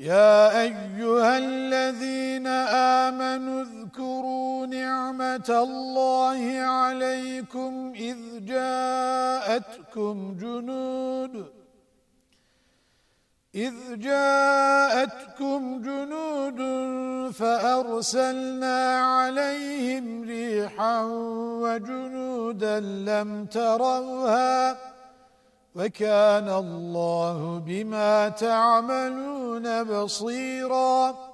يا أيها الذين آمنوا اذكروا نعمة الله عليكم إذ جاءتكم جنود إذ جاءتكم جنود فأرسلنا عليهم ريحا وجنودا لم تروها وكان الله بما تعملون بصيراً